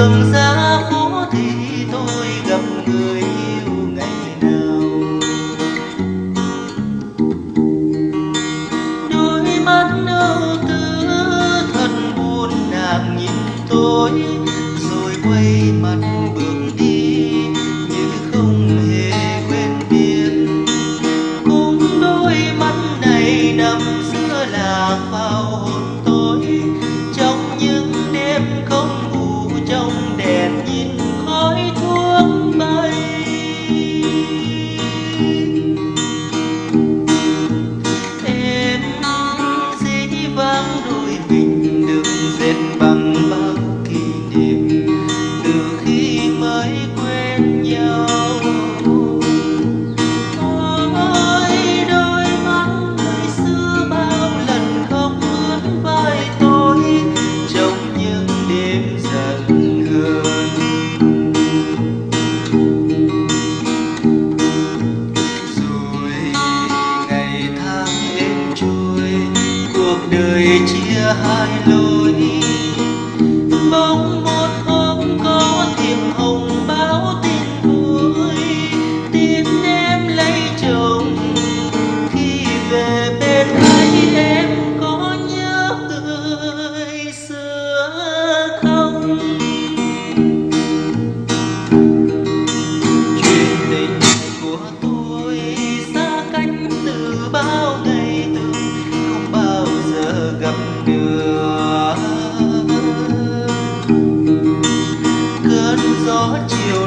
đường ra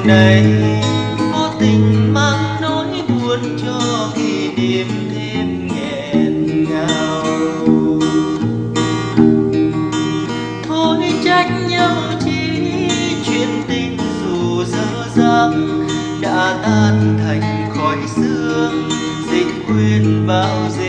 đây có tình mang nỗi buồn cho kỷ niệm thêm nghẹn ngào. Thôi trách nhau chi chuyện tình dù dở dang đã tan thành khói sương dịu quên bao giờ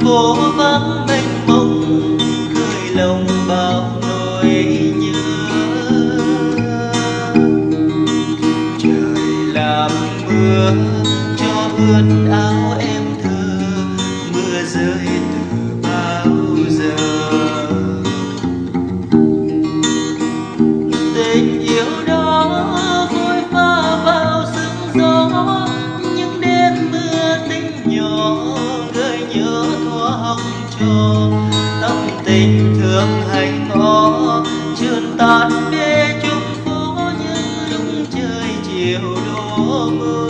phố vắng mênh mông gửi lòng bao nỗi nhớ. Trời làm mưa cho ướt áo cho tâm tình thương hành khó trơn tan bê chung phố như đúng trời chiều đổ mưa.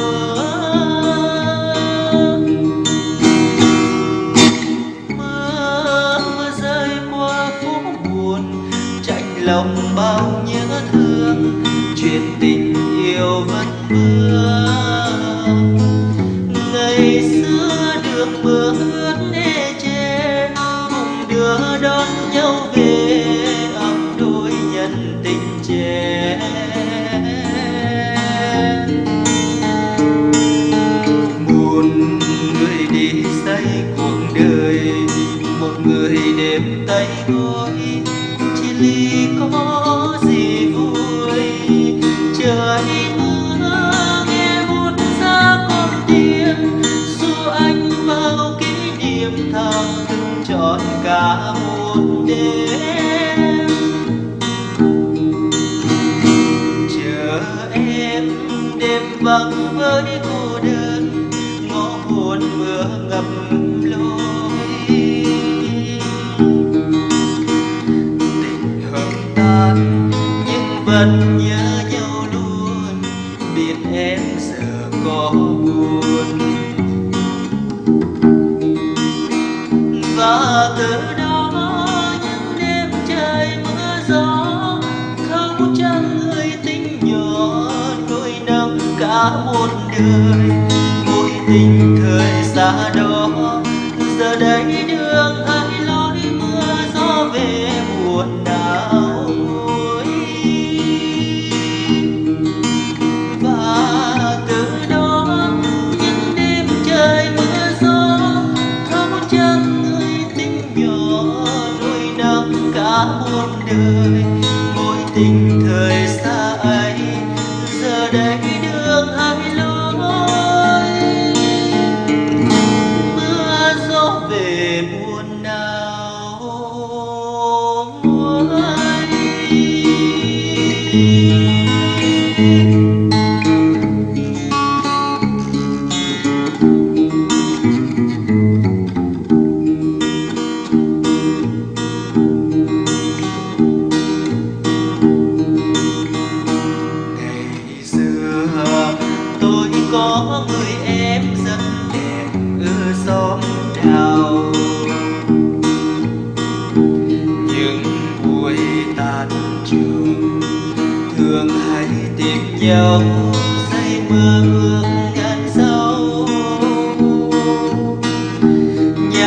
Mưa mưa rơi qua phố buồn, chạnh lòng bao nhớ thương, chuyện tình yêu vẫn vương chia ly có gì vui. Chờ anh mưa nghe một ra con tiên du anh vào kỷ niệm thầm trọn cả một đêm. Vẫn nhớ nhau luôn, biết em giờ có buồn. Và từ đó những đêm trời mưa gió, không trăng người tình nhỏ đôi nắng cả một đời. Mỗi tình thời xa đó, giờ đây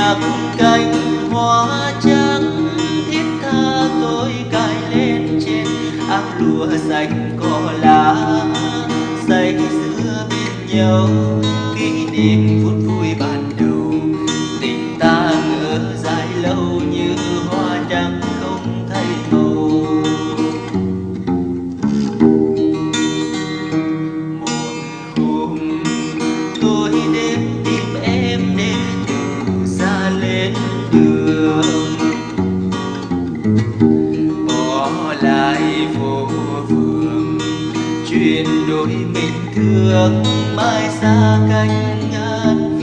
nhạc cánh hoa trắng, thiết tha tôi cài lên trên. Áo lụa xanh cỏ lá, say sưa bên nhau kỷ niệm phút thương mai xa cánh ngàn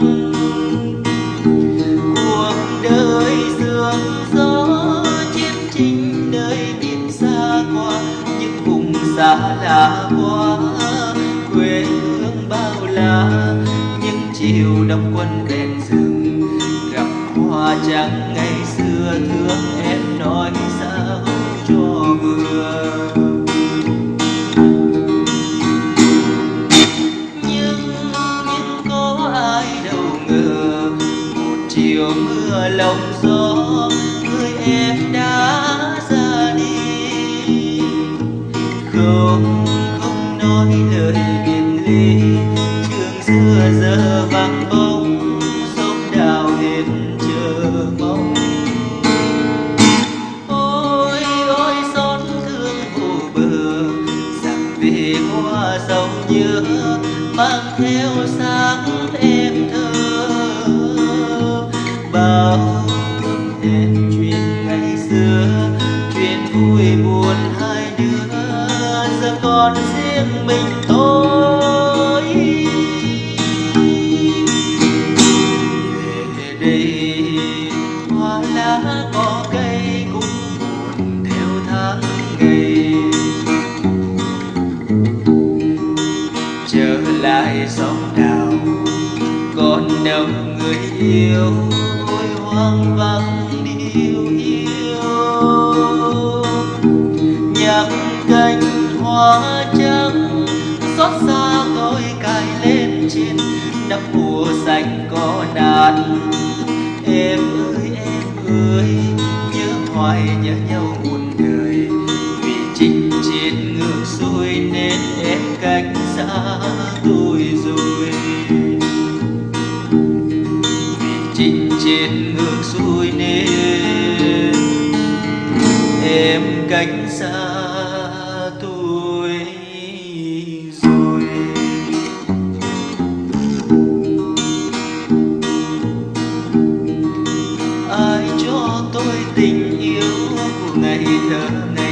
phương. Cuộc đời sương gió chiến tranh nơi biển xa qua, những vùng xa lạ quá. Quê hương bao la, những chiều đông quân đèn rừng, gặp hoa trắng ngày xưa thương bao tâm đen chuyện ngày xưa, chuyện vui buồn hai đứa, giờ còn riêng mình thôi. Về đây, hoa lá có cây cũng buồn theo tháng ngày. Trở lại xóm đào, còn đâu người yêu hoang vắng điều yêu. Nhạc cánh hoa trắng, xót xa tôi cài lên trên đắp mùa xanh có nát em ơi em ơi, nhớ hoài nhớ nhau muôn đời. Vì chính chiến ngược xuôi nên em cách xa tôi. Cách xa tôi rồi. Ai cho tôi tình yêu của ngày thơ ngày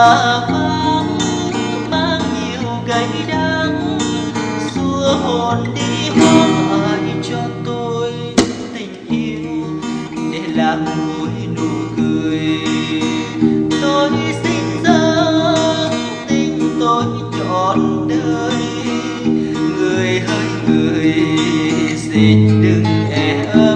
quả vang mang nhiều gánh đắng xua hồn đi hoang hoài cho tôi tình yêu để làm vui nụ cười tôi xin ra tình tôi trọn đời người hơi người xin đừng e ơi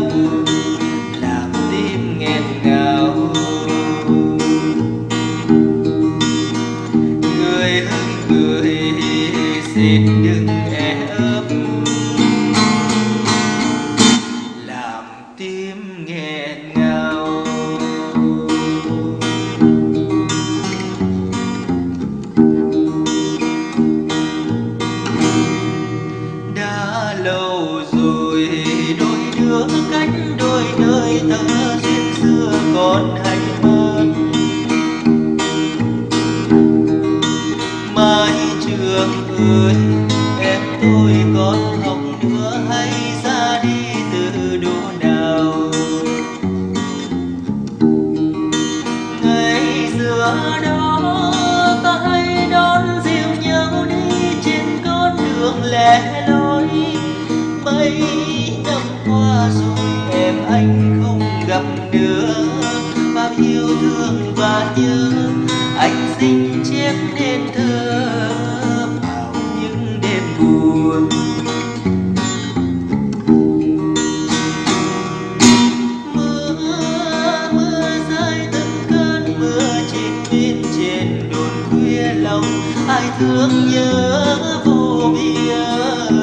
thương nhớ vô biên.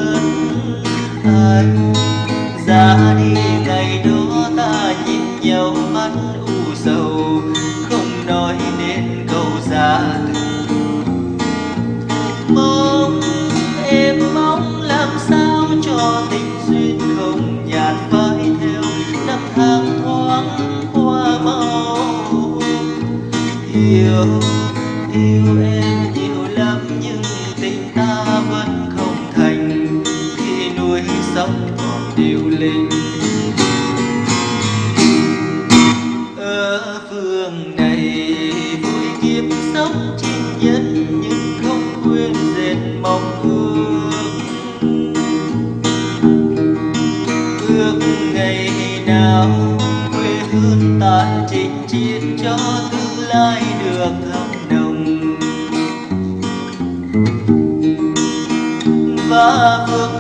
Anh ra đi ngày đó ta nhìn nhau mắt u sầu, không nói nên câu ra mong em mong làm sao cho tình duyên không nhạt phai theo năm tháng thoáng qua mau. Yêu yêu em năm quê hương tàn chinh chiến cho tương lai được thăng đồng. Và vương